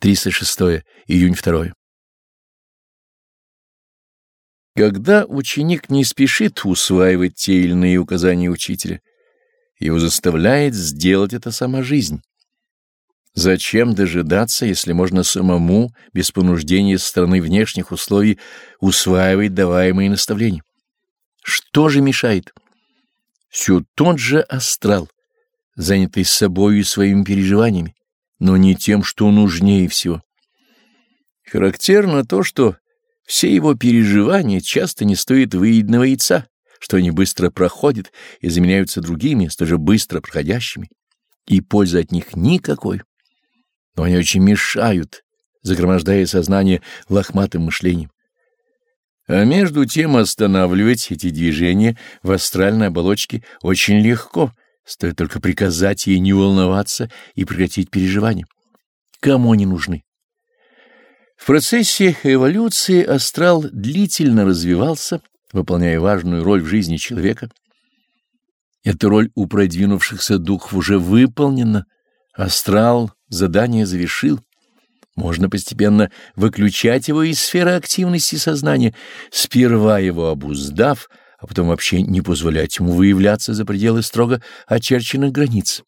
306 июнь 2. Когда ученик не спешит усваивать те или иные указания учителя, его заставляет сделать это сама жизнь. Зачем дожидаться, если можно самому, без понуждения со стороны внешних условий, усваивать даваемые наставления? Что же мешает? Все тот же астрал, занятый собою и своими переживаниями, но не тем, что нужнее всего. Характерно то, что все его переживания часто не стоят выеденного яйца, что они быстро проходят и заменяются другими, столь же быстро проходящими, и пользы от них никакой. Но они очень мешают, загромождая сознание лохматым мышлением. А между тем останавливать эти движения в астральной оболочке очень легко — Стоит только приказать ей не волноваться и прекратить переживания. Кому они нужны? В процессе эволюции астрал длительно развивался, выполняя важную роль в жизни человека. Эта роль у продвинувшихся духов уже выполнена. Астрал задание завершил. Можно постепенно выключать его из сферы активности сознания, сперва его обуздав, а потом вообще не позволять ему выявляться за пределы строго очерченных границ.